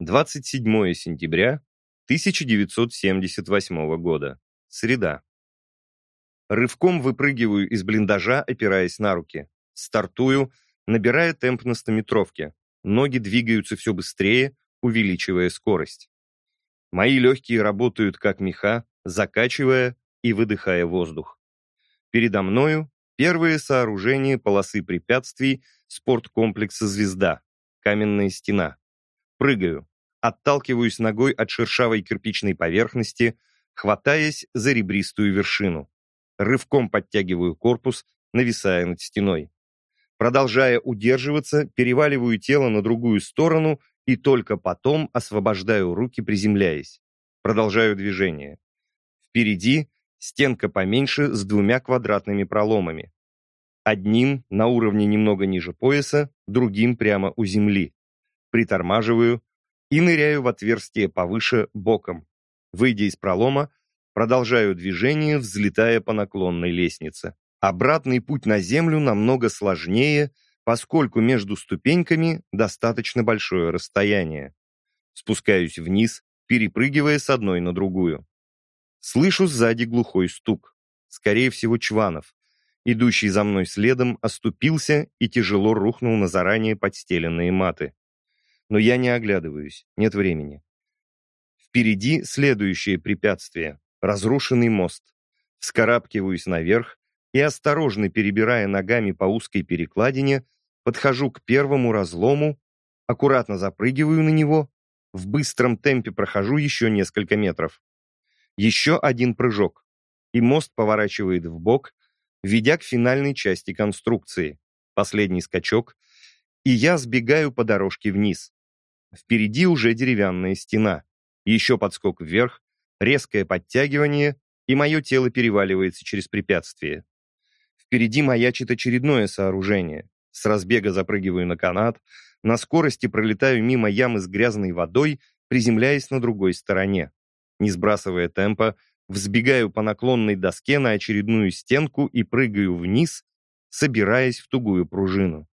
27 сентября 1978 года. Среда. Рывком выпрыгиваю из блиндажа, опираясь на руки. Стартую, набирая темп на стометровке. Ноги двигаются все быстрее, увеличивая скорость. Мои легкие работают как меха, закачивая и выдыхая воздух. Передо мною первые сооружения полосы препятствий спорткомплекса «Звезда», каменная стена. Прыгаю отталкиваюсь ногой от шершавой кирпичной поверхности, хватаясь за ребристую вершину. Рывком подтягиваю корпус, нависая над стеной. Продолжая удерживаться, переваливаю тело на другую сторону и только потом освобождаю руки, приземляясь. Продолжаю движение. Впереди стенка поменьше с двумя квадратными проломами. Одним на уровне немного ниже пояса, другим прямо у земли. Притормаживаю, и ныряю в отверстие повыше боком. Выйдя из пролома, продолжаю движение, взлетая по наклонной лестнице. Обратный путь на землю намного сложнее, поскольку между ступеньками достаточно большое расстояние. Спускаюсь вниз, перепрыгивая с одной на другую. Слышу сзади глухой стук. Скорее всего, Чванов. Идущий за мной следом оступился и тяжело рухнул на заранее подстеленные маты но я не оглядываюсь, нет времени. Впереди следующее препятствие — разрушенный мост. Вскарабкиваюсь наверх и, осторожно перебирая ногами по узкой перекладине, подхожу к первому разлому, аккуратно запрыгиваю на него, в быстром темпе прохожу еще несколько метров. Еще один прыжок, и мост поворачивает в бок, ведя к финальной части конструкции. Последний скачок, и я сбегаю по дорожке вниз. Впереди уже деревянная стена. Еще подскок вверх, резкое подтягивание, и мое тело переваливается через препятствие. Впереди маячит очередное сооружение. С разбега запрыгиваю на канат, на скорости пролетаю мимо ямы с грязной водой, приземляясь на другой стороне. Не сбрасывая темпа, взбегаю по наклонной доске на очередную стенку и прыгаю вниз, собираясь в тугую пружину.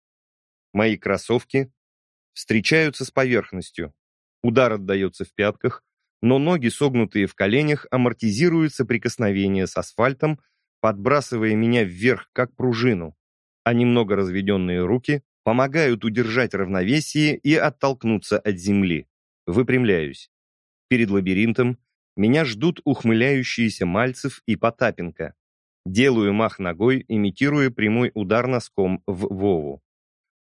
Мои кроссовки встречаются с поверхностью. Удар отдается в пятках, но ноги, согнутые в коленях, амортизируют соприкосновение с асфальтом, подбрасывая меня вверх, как пружину, а немного разведенные руки помогают удержать равновесие и оттолкнуться от земли. Выпрямляюсь. Перед лабиринтом меня ждут ухмыляющиеся Мальцев и Потапенко. Делаю мах ногой, имитируя прямой удар носком в Вову.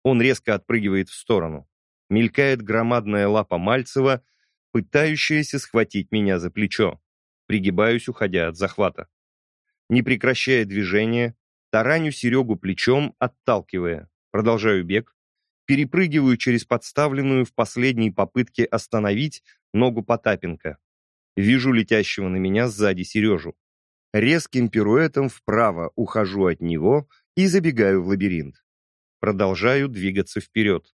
Он резко отпрыгивает в сторону мелькает громадная лапа Мальцева, пытающаяся схватить меня за плечо. Пригибаюсь, уходя от захвата. Не прекращая движения, тараню Серегу плечом, отталкивая. Продолжаю бег. Перепрыгиваю через подставленную в последней попытке остановить ногу Потапенко. Вижу летящего на меня сзади Сережу. Резким пируэтом вправо ухожу от него и забегаю в лабиринт. Продолжаю двигаться вперед.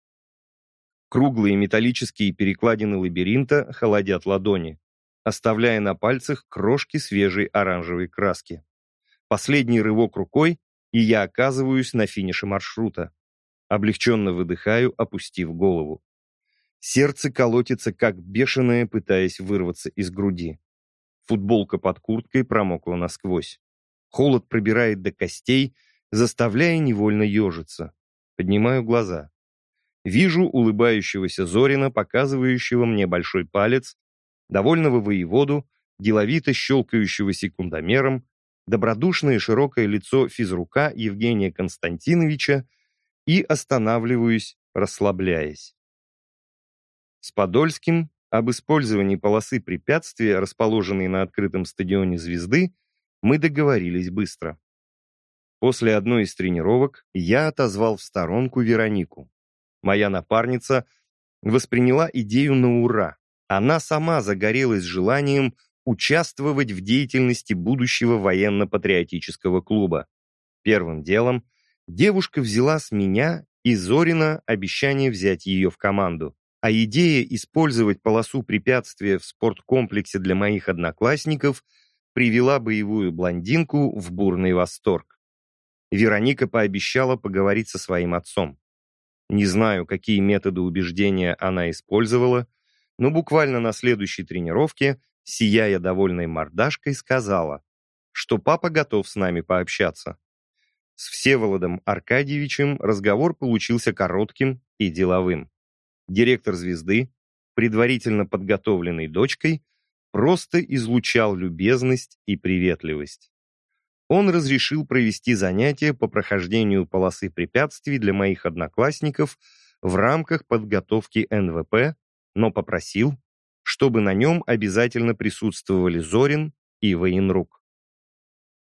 Круглые металлические перекладины лабиринта холодят ладони, оставляя на пальцах крошки свежей оранжевой краски. Последний рывок рукой, и я оказываюсь на финише маршрута. Облегченно выдыхаю, опустив голову. Сердце колотится, как бешеное, пытаясь вырваться из груди. Футболка под курткой промокла насквозь. Холод пробирает до костей, заставляя невольно ежиться. Поднимаю глаза. Вижу улыбающегося Зорина, показывающего мне большой палец, довольного воеводу, деловито щелкающего секундомером, добродушное широкое лицо физрука Евгения Константиновича и останавливаюсь, расслабляясь. С Подольским об использовании полосы препятствия, расположенной на открытом стадионе «Звезды», мы договорились быстро. После одной из тренировок я отозвал в сторонку Веронику. Моя напарница восприняла идею на ура. Она сама загорелась желанием участвовать в деятельности будущего военно-патриотического клуба. Первым делом девушка взяла с меня и Зорина обещание взять ее в команду. А идея использовать полосу препятствия в спорткомплексе для моих одноклассников привела боевую блондинку в бурный восторг. Вероника пообещала поговорить со своим отцом. Не знаю, какие методы убеждения она использовала, но буквально на следующей тренировке, сияя довольной мордашкой, сказала, что папа готов с нами пообщаться. С Всеволодом Аркадьевичем разговор получился коротким и деловым. Директор «Звезды», предварительно подготовленный дочкой, просто излучал любезность и приветливость. Он разрешил провести занятия по прохождению полосы препятствий для моих одноклассников в рамках подготовки НВП, но попросил, чтобы на нем обязательно присутствовали Зорин и Военрук.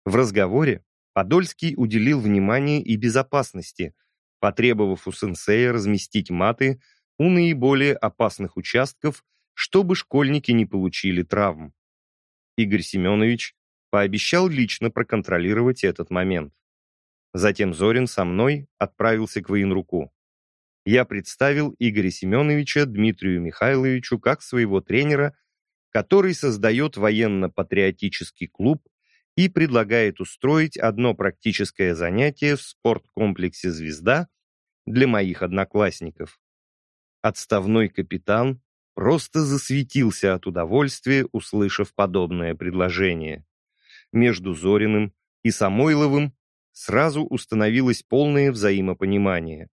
В разговоре Подольский уделил внимание и безопасности, потребовав у сенсея разместить маты у наиболее опасных участков, чтобы школьники не получили травм. Игорь Семенович пообещал лично проконтролировать этот момент. Затем Зорин со мной отправился к военруку. Я представил Игоря Семеновича Дмитрию Михайловичу как своего тренера, который создает военно-патриотический клуб и предлагает устроить одно практическое занятие в спорткомплексе «Звезда» для моих одноклассников. Отставной капитан просто засветился от удовольствия, услышав подобное предложение. Между Зориным и Самойловым сразу установилось полное взаимопонимание.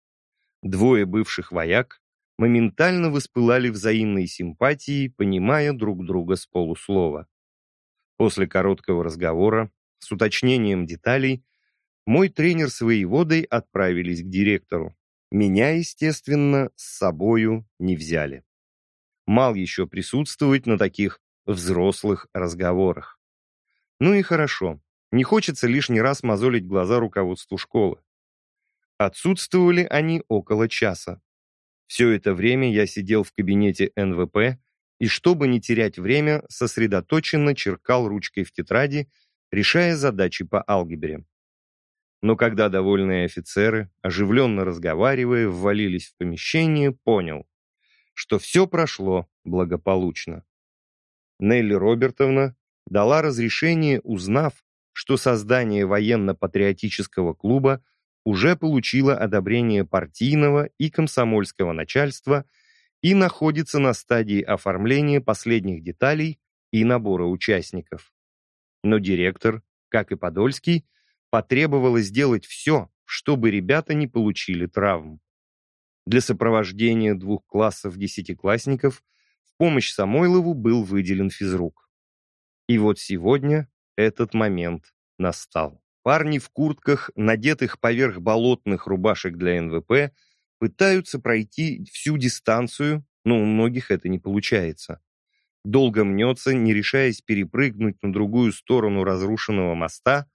Двое бывших вояк моментально воспылали взаимной симпатией, понимая друг друга с полуслова. После короткого разговора, с уточнением деталей, мой тренер с воеводой отправились к директору. Меня, естественно, с собою не взяли. Мал еще присутствовать на таких взрослых разговорах. Ну и хорошо, не хочется лишний раз мозолить глаза руководству школы. Отсутствовали они около часа. Все это время я сидел в кабинете НВП и, чтобы не терять время, сосредоточенно черкал ручкой в тетради, решая задачи по алгебре. Но когда довольные офицеры, оживленно разговаривая, ввалились в помещение, понял, что все прошло благополучно. Нелли Робертовна дала разрешение, узнав, что создание военно-патриотического клуба уже получило одобрение партийного и комсомольского начальства и находится на стадии оформления последних деталей и набора участников. Но директор, как и Подольский, потребовало сделать все, чтобы ребята не получили травм. Для сопровождения двух классов десятиклассников в помощь Самойлову был выделен физрук. И вот сегодня этот момент настал. Парни в куртках, надетых поверх болотных рубашек для НВП, пытаются пройти всю дистанцию, но у многих это не получается. Долго мнется, не решаясь перепрыгнуть на другую сторону разрушенного моста,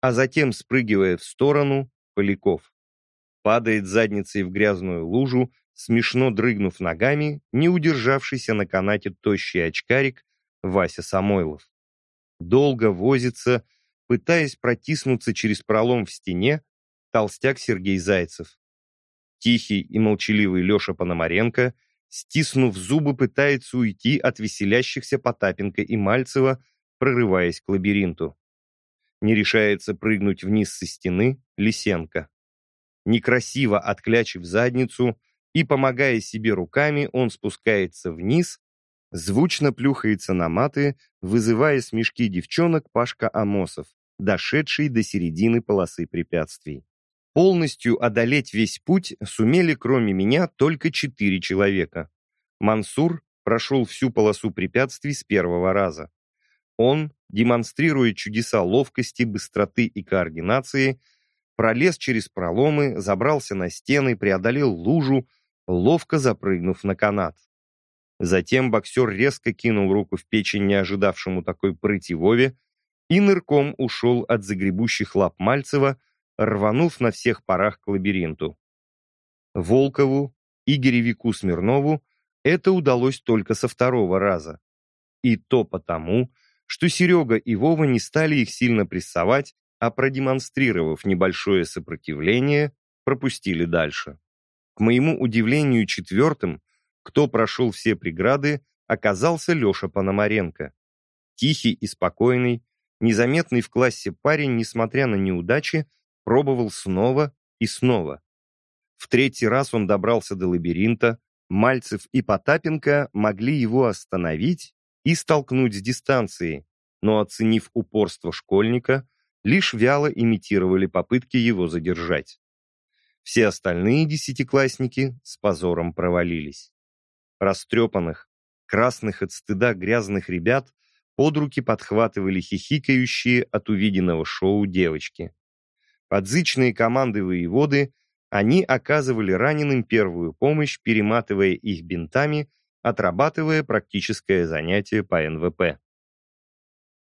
а затем, спрыгивая в сторону, Поляков. Падает задницей в грязную лужу, смешно дрыгнув ногами, не удержавшийся на канате тощий очкарик Вася Самойлов. Долго возится, пытаясь протиснуться через пролом в стене, толстяк Сергей Зайцев. Тихий и молчаливый Леша Пономаренко, стиснув зубы, пытается уйти от веселящихся Потапенко и Мальцева, прорываясь к лабиринту. Не решается прыгнуть вниз со стены Лисенко. Некрасиво отклячив задницу и, помогая себе руками, он спускается вниз, звучно плюхается на маты, вызывая смешки девчонок Пашка Амосов, дошедший до середины полосы препятствий. Полностью одолеть весь путь сумели, кроме меня, только четыре человека. Мансур прошел всю полосу препятствий с первого раза. Он, демонстрируя чудеса ловкости, быстроты и координации, пролез через проломы, забрался на стены, преодолел лужу, ловко запрыгнув на канат. Затем боксер резко кинул руку в печень не ожидавшему такой прыти Вове и нырком ушел от загребущих лап Мальцева, рванув на всех парах к лабиринту. Волкову и Гиревику Смирнову это удалось только со второго раза. И то потому, что Серега и Вова не стали их сильно прессовать, а продемонстрировав небольшое сопротивление, пропустили дальше. К моему удивлению, четвертым, кто прошел все преграды, оказался Леша Пономаренко. Тихий и спокойный, незаметный в классе парень, несмотря на неудачи, пробовал снова и снова. В третий раз он добрался до лабиринта, Мальцев и Потапенко могли его остановить и столкнуть с дистанции, но, оценив упорство школьника, лишь вяло имитировали попытки его задержать. Все остальные десятиклассники с позором провалились. Растрепанных, красных от стыда грязных ребят под руки подхватывали хихикающие от увиденного шоу девочки. Подзычные команды воеводы они оказывали раненым первую помощь, перематывая их бинтами, отрабатывая практическое занятие по НВП.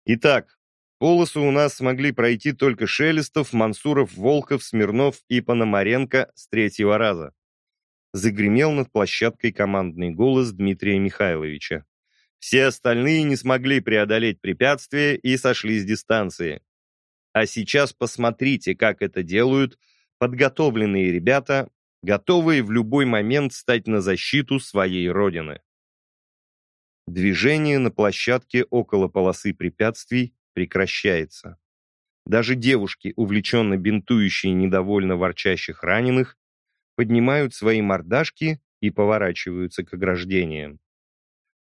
Итак, полосу у нас смогли пройти только Шелестов, Мансуров, Волков, Смирнов и Пономаренко с третьего раза. Загремел над площадкой командный голос Дмитрия Михайловича. Все остальные не смогли преодолеть препятствие и сошли с дистанции. А сейчас посмотрите, как это делают подготовленные ребята, готовые в любой момент стать на защиту своей родины. Движение на площадке около полосы препятствий прекращается. Даже девушки, увлеченно бинтующие недовольно ворчащих раненых, поднимают свои мордашки и поворачиваются к ограждениям.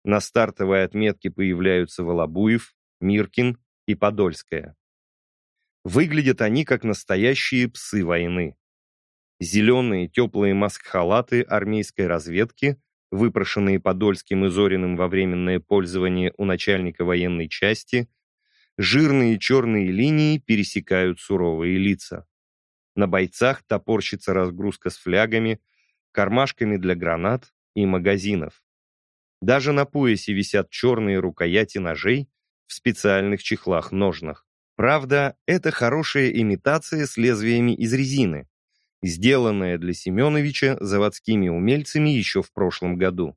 На стартовой отметке появляются Волобуев, Миркин и Подольская. Выглядят они как настоящие псы войны. Зеленые теплые маск-халаты армейской разведки выпрошенные Подольским и Зориным во временное пользование у начальника военной части, жирные черные линии пересекают суровые лица. На бойцах топорщится разгрузка с флягами, кармашками для гранат и магазинов. Даже на поясе висят черные рукояти ножей в специальных чехлах-ножнах. Правда, это хорошая имитация с лезвиями из резины, сделанная для Семеновича заводскими умельцами еще в прошлом году.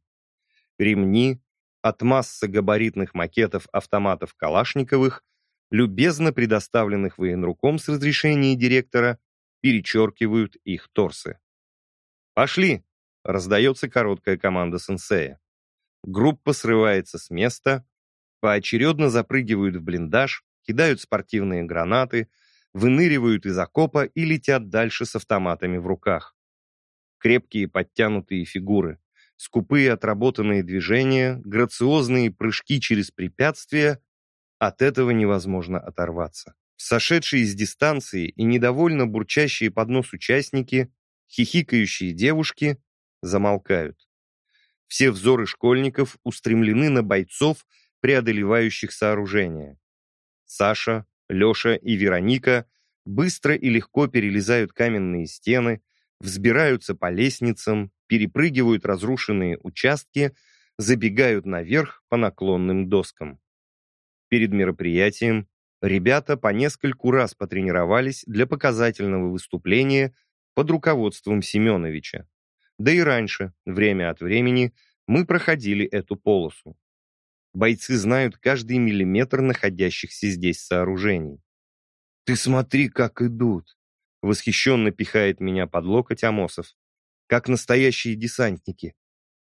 Ремни от массы габаритных макетов автоматов Калашниковых, любезно предоставленных военруком с разрешения директора, перечеркивают их торсы. «Пошли!» — раздается короткая команда сенсея. Группа срывается с места, поочередно запрыгивают в блиндаж, кидают спортивные гранаты — выныривают из окопа и летят дальше с автоматами в руках. Крепкие подтянутые фигуры, скупые отработанные движения, грациозные прыжки через препятствия — от этого невозможно оторваться. Сошедшие с дистанции и недовольно бурчащие под нос участники, хихикающие девушки замолкают. Все взоры школьников устремлены на бойцов, преодолевающих сооружение. Саша, Леша и Вероника быстро и легко перелезают каменные стены, взбираются по лестницам, перепрыгивают разрушенные участки, забегают наверх по наклонным доскам. Перед мероприятием ребята по нескольку раз потренировались для показательного выступления под руководством Семеновича. Да и раньше, время от времени, мы проходили эту полосу. Бойцы знают каждый миллиметр находящихся здесь сооружений. «Ты смотри, как идут!» Восхищенно пихает меня под локоть Амосов. «Как настоящие десантники!»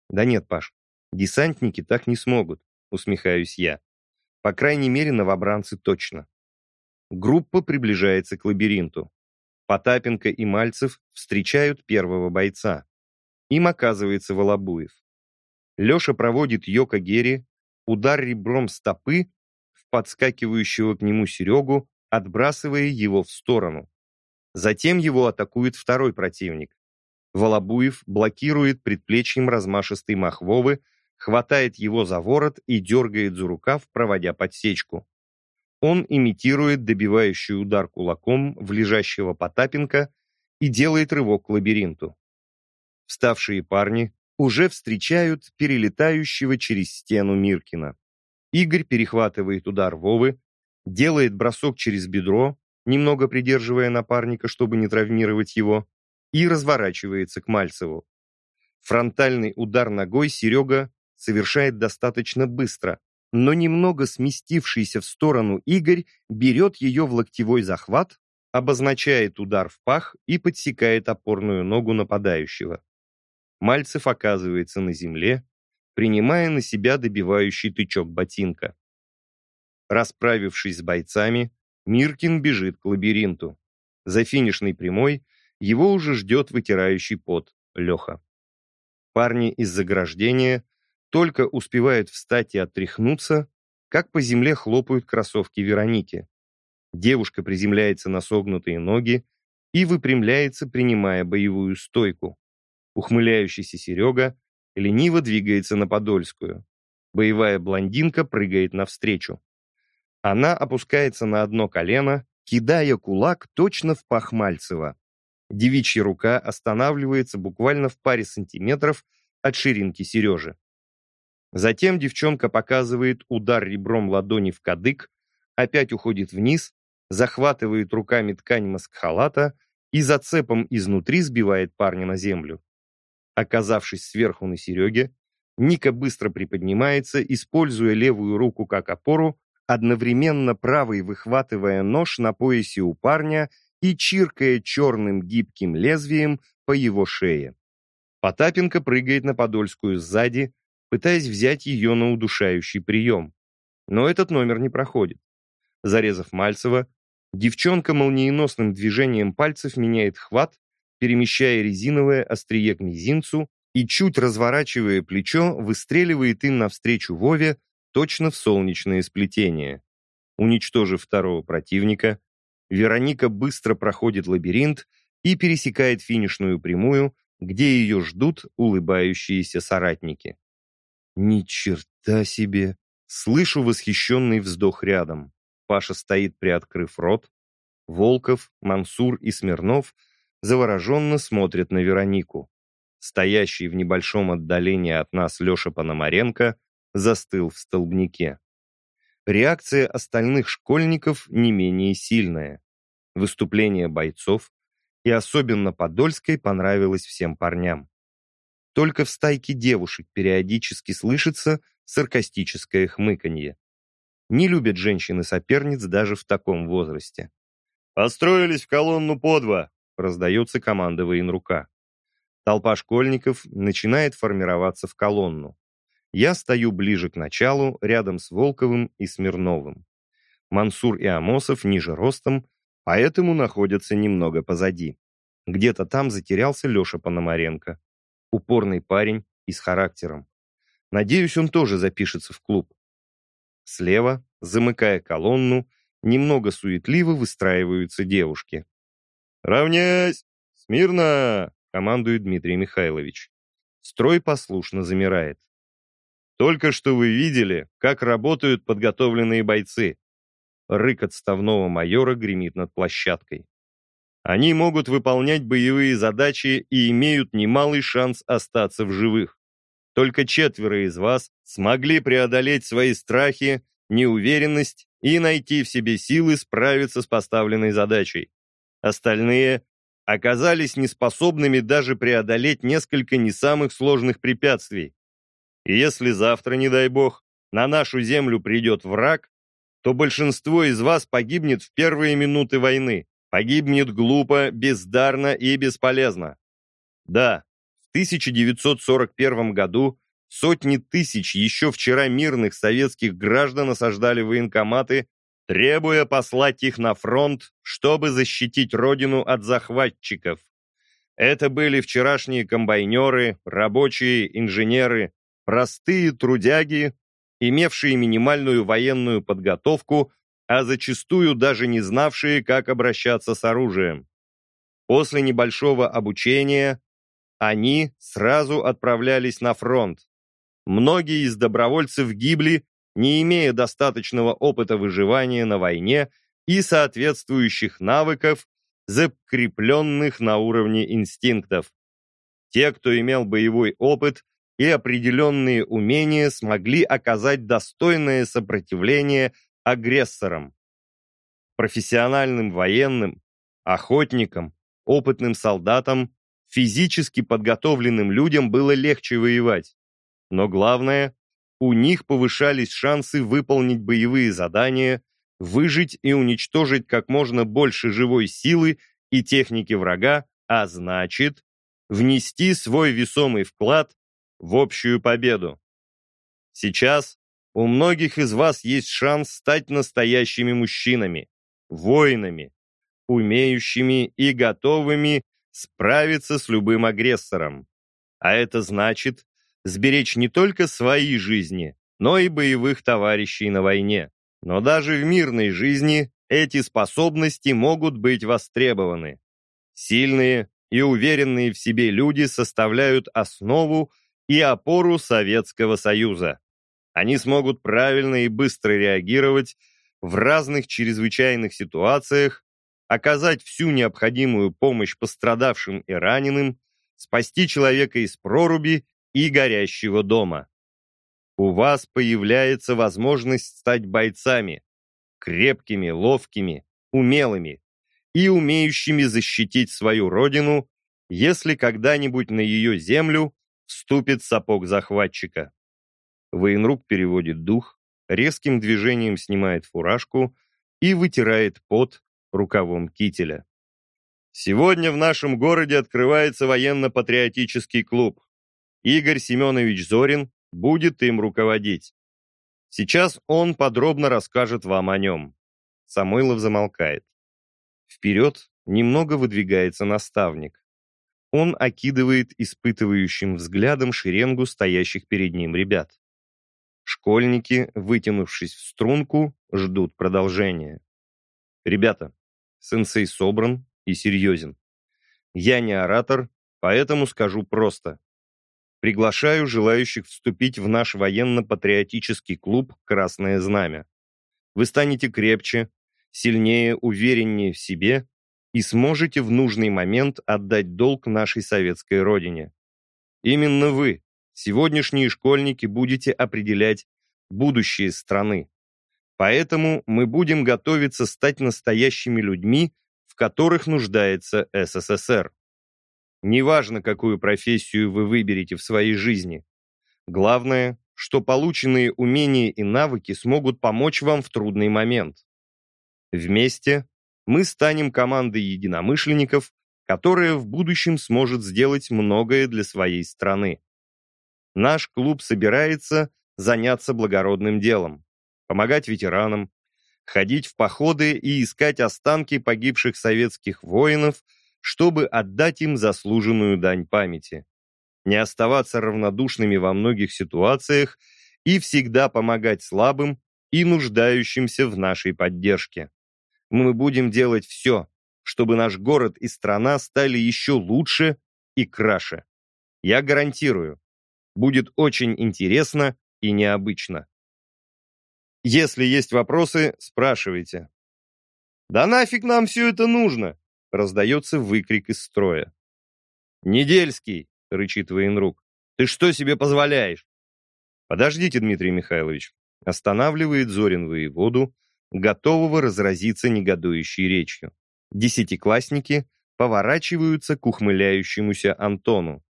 «Да нет, Паш, десантники так не смогут», усмехаюсь я. По крайней мере, новобранцы точно. Группа приближается к лабиринту. Потапенко и Мальцев встречают первого бойца. Им оказывается Волобуев. Леша проводит Йока Герри удар ребром стопы в подскакивающего к нему Серегу, отбрасывая его в сторону. Затем его атакует второй противник. Волобуев блокирует предплечьем размашистый мах Вовы, хватает его за ворот и дергает за рукав, проводя подсечку. Он имитирует добивающий удар кулаком в лежащего Потапенко и делает рывок к лабиринту. Вставшие парни уже встречают перелетающего через стену Миркина. Игорь перехватывает удар Вовы, делает бросок через бедро, немного придерживая напарника, чтобы не травмировать его, и разворачивается к Мальцеву. Фронтальный удар ногой Серега совершает достаточно быстро, но немного сместившийся в сторону Игорь берет ее в локтевой захват, обозначает удар в пах и подсекает опорную ногу нападающего. Мальцев оказывается на земле, принимая на себя добивающий тычок ботинка. Расправившись с бойцами, Миркин бежит к лабиринту. За финишной прямой его уже ждет вытирающий пот Леха. Парни из заграждения только успевают встать и отряхнуться, как по земле хлопают кроссовки Вероники. Девушка приземляется на согнутые ноги и выпрямляется, принимая боевую стойку. Ухмыляющийся Серега лениво двигается на Подольскую. Боевая блондинка прыгает навстречу. Она опускается на одно колено, кидая кулак точно в Пахмальцева. Девичья рука останавливается буквально в паре сантиметров от ширинки Сережи. Затем девчонка показывает удар ребром ладони в кадык, опять уходит вниз, захватывает руками ткань маскхалата и зацепом изнутри сбивает парня на землю. Оказавшись сверху на Сереге, Ника быстро приподнимается, используя левую руку как опору, одновременно правой выхватывая нож на поясе у парня и чиркая черным гибким лезвием по его шее. Потапенко прыгает на Подольскую сзади, пытаясь взять ее на удушающий прием. Но этот номер не проходит. Зарезав Мальцева, девчонка молниеносным движением пальцев меняет хват, перемещая резиновое острие к мизинцу и, чуть разворачивая плечо, выстреливает им навстречу Вове точно в солнечное сплетение. Уничтожив второго противника, Вероника быстро проходит лабиринт и пересекает финишную прямую, где ее ждут улыбающиеся соратники. Ни черта себе! Слышу восхищенный вздох рядом. Паша стоит, приоткрыв рот. Волков, Мансур и Смирнов завороженно смотрят на Веронику. Стоящий в небольшом отдалении от нас Леша Пономаренко застыл в столбнике. Реакция остальных школьников не менее сильная. Выступление бойцов и особенно Подольской понравилось всем парням. Только в стайке девушек периодически слышится саркастическое хмыканье. Не любят женщины-соперниц даже в таком возрасте. «Построились в колонну по два!» — раздается команда военрука. Толпа школьников начинает формироваться в колонну. Я стою ближе к началу, рядом с Волковым и Смирновым. Мансур и Амосов ниже ростом, поэтому находятся немного позади. Где-то там затерялся Леша Пономаренко. Упорный парень и с характером. Надеюсь, он тоже запишется в клуб. Слева, замыкая колонну, немного суетливо выстраиваются девушки. «Равнясь! Смирно!» — командует Дмитрий Михайлович. Строй послушно замирает. «Только что вы видели, как работают подготовленные бойцы!» Рык отставного майора гремит над площадкой. Они могут выполнять боевые задачи и имеют немалый шанс остаться в живых. Только четверо из вас смогли преодолеть свои страхи, неуверенность и найти в себе силы справиться с поставленной задачей. Остальные оказались неспособными даже преодолеть несколько не самых сложных препятствий. И если завтра, не дай бог, на нашу землю придет враг, то большинство из вас погибнет в первые минуты войны. Погибнет глупо, бездарно и бесполезно. Да, в 1941 году сотни тысяч еще вчера мирных советских граждан осаждали военкоматы, требуя послать их на фронт, чтобы защитить родину от захватчиков. Это были вчерашние комбайнеры, рабочие, инженеры, простые трудяги, имевшие минимальную военную подготовку а зачастую даже не знавшие, как обращаться с оружием. После небольшого обучения они сразу отправлялись на фронт. Многие из добровольцев гибли, не имея достаточного опыта выживания на войне и соответствующих навыков, закрепленных на уровне инстинктов. Те, кто имел боевой опыт и определенные умения, смогли оказать достойное сопротивление агрессором. Профессиональным военным, охотникам, опытным солдатам, физически подготовленным людям было легче воевать. Но главное, у них повышались шансы выполнить боевые задания, выжить и уничтожить как можно больше живой силы и техники врага, а значит, внести свой весомый вклад в общую победу. Сейчас у многих из вас есть шанс стать настоящими мужчинами, воинами, умеющими и готовыми справиться с любым агрессором. А это значит сберечь не только свои жизни, но и боевых товарищей на войне. Но даже в мирной жизни эти способности могут быть востребованы. Сильные и уверенные в себе люди составляют основу и опору Советского Союза. Они смогут правильно и быстро реагировать в разных чрезвычайных ситуациях, оказать всю необходимую помощь пострадавшим и раненым, спасти человека из проруби и горящего дома. У вас появляется возможность стать бойцами, крепкими, ловкими, умелыми и умеющими защитить свою родину, если когда-нибудь на ее землю вступит сапог захватчика. Военрук переводит дух, резким движением снимает фуражку и вытирает пот рукавом кителя. Сегодня в нашем городе открывается военно-патриотический клуб. Игорь Семенович Зорин будет им руководить. Сейчас он подробно расскажет вам о нем. Самойлов замолкает. Вперед немного выдвигается наставник. Он окидывает испытывающим взглядом шеренгу стоящих перед ним ребят. Школьники, вытянувшись в струнку, ждут продолжения. Ребята, сенсей собран и серьезен. Я не оратор, поэтому скажу просто. Приглашаю желающих вступить в наш военно-патриотический клуб «Красное знамя». Вы станете крепче, сильнее, увереннее в себе и сможете в нужный момент отдать долг нашей советской родине. Именно вы, сегодняшние школьники, будете определять будущее страны. Поэтому мы будем готовиться стать настоящими людьми, в которых нуждается СССР. Неважно, какую профессию вы выберете в своей жизни. Главное, что полученные умения и навыки смогут помочь вам в трудный момент. Вместе мы станем командой единомышленников, которая в будущем сможет сделать многое для своей страны. Наш клуб собирается заняться благородным делом, помогать ветеранам, ходить в походы и искать останки погибших советских воинов – чтобы отдать им заслуженную дань памяти. Не оставаться равнодушными во многих ситуациях и всегда помогать слабым и нуждающимся в нашей поддержке. Мы будем делать все, чтобы наш город и страна стали еще лучше и краше. Я гарантирую, будет очень интересно и необычно. Если есть вопросы, спрашивайте. «Да нафиг нам все это нужно?» Раздается выкрик из строя. «Недельский!» — рычит военрук. «Ты что себе позволяешь?» «Подождите, Дмитрий Михайлович!» Останавливает Зорин воеводу, готового разразиться негодующей речью. Десятиклассники поворачиваются к ухмыляющемуся Антону.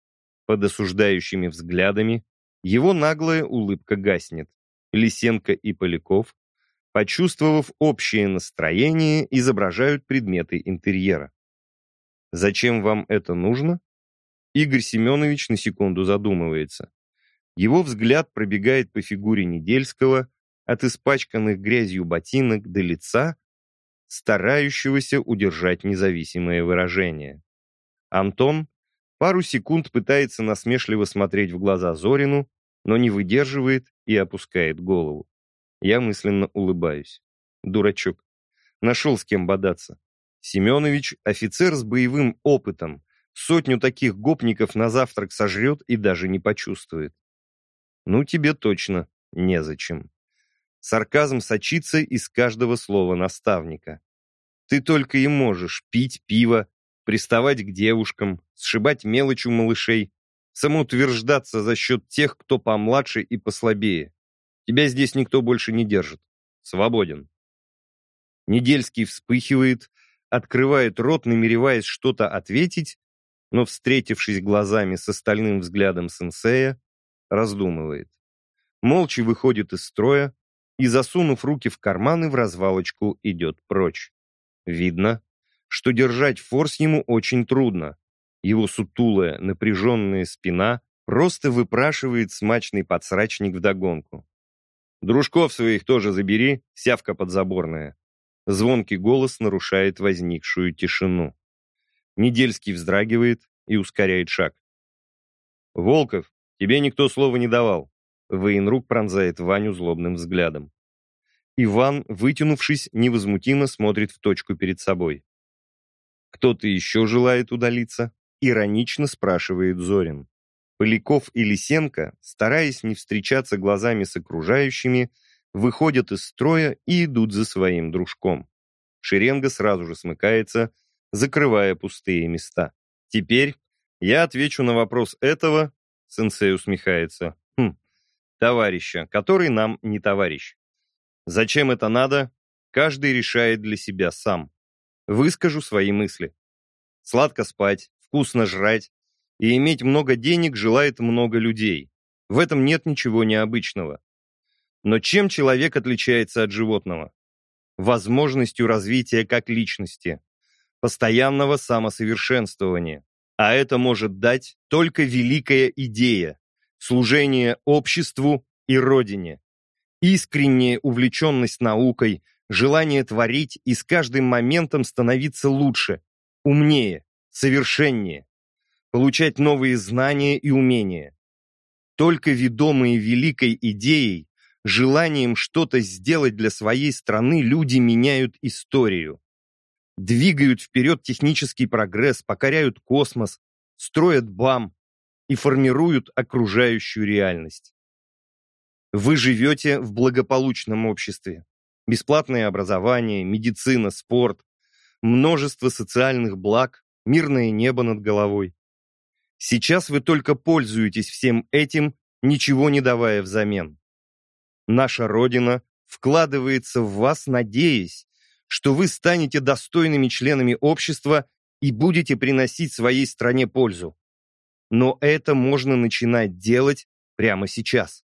Под осуждающими взглядами его наглая улыбка гаснет. Лисенко и Поляков почувствовав общее настроение, изображают предметы интерьера. Зачем вам это нужно? Игорь Семенович на секунду задумывается. Его взгляд пробегает по фигуре Недельского, от испачканных грязью ботинок до лица, старающегося удержать независимое выражение. Антон пару секунд пытается насмешливо смотреть в глаза Зорину, но не выдерживает и опускает голову. Я мысленно улыбаюсь. Дурачок. Нашел с кем бодаться. Семенович — офицер с боевым опытом. Сотню таких гопников на завтрак сожрет и даже не почувствует. Ну, тебе точно незачем. Сарказм сочится из каждого слова наставника. Ты только и можешь пить пиво, приставать к девушкам, сшибать мелочь у малышей, самоутверждаться за счет тех, кто помладше и послабее. Тебя здесь никто больше не держит. Свободен. Недельский вспыхивает, открывает рот, намереваясь что-то ответить, но, встретившись глазами с остальным взглядом сенсея, раздумывает. Молча выходит из строя и, засунув руки в карманы, в развалочку идет прочь. Видно, что держать форс ему очень трудно. Его сутулая, напряженная спина просто выпрашивает смачный подсрачник вдогонку. Дружков своих тоже забери, сявка подзаборная. Звонкий голос нарушает возникшую тишину. Недельский вздрагивает и ускоряет шаг. Волков, тебе никто слова не давал. Военрук пронзает Ваню злобным взглядом. Иван, вытянувшись, невозмутимо смотрит в точку перед собой. «Кто-то еще желает удалиться?» — иронично спрашивает Зорин. Поляков и Лисенко, стараясь не встречаться глазами с окружающими, выходят из строя и идут за своим дружком. Шеренга сразу же смыкается, закрывая пустые места. Теперь я отвечу на вопрос этого, сенсей усмехается, хм, товарища, который нам не товарищ. Зачем это надо, каждый решает для себя сам. Выскажу свои мысли. Сладко спать, вкусно жрать и иметь много денег желает много людей. В этом нет ничего необычного. Но чем человек отличается от животного? Возможностью развития как личности, постоянного самосовершенствования. А это может дать только великая идея – служение обществу и родине. Искренняя увлеченность наукой, желание творить и с каждым моментом становиться лучше, умнее, совершеннее, получать новые знания и умения. Только ведомые великой идеей желанием что-то сделать для своей страны люди меняют историю. Двигают вперед технический прогресс, покоряют космос, строят БАМ и формируют окружающую реальность. Вы живете в благополучном обществе. Бесплатное образование, медицина, спорт, множество социальных благ, мирное небо над головой. Сейчас вы только пользуетесь всем этим, ничего не давая взамен наша Родина вкладывается в вас, надеясь, что вы станете достойными членами общества и будете приносить своей стране пользу. Но это можно начинать делать прямо сейчас.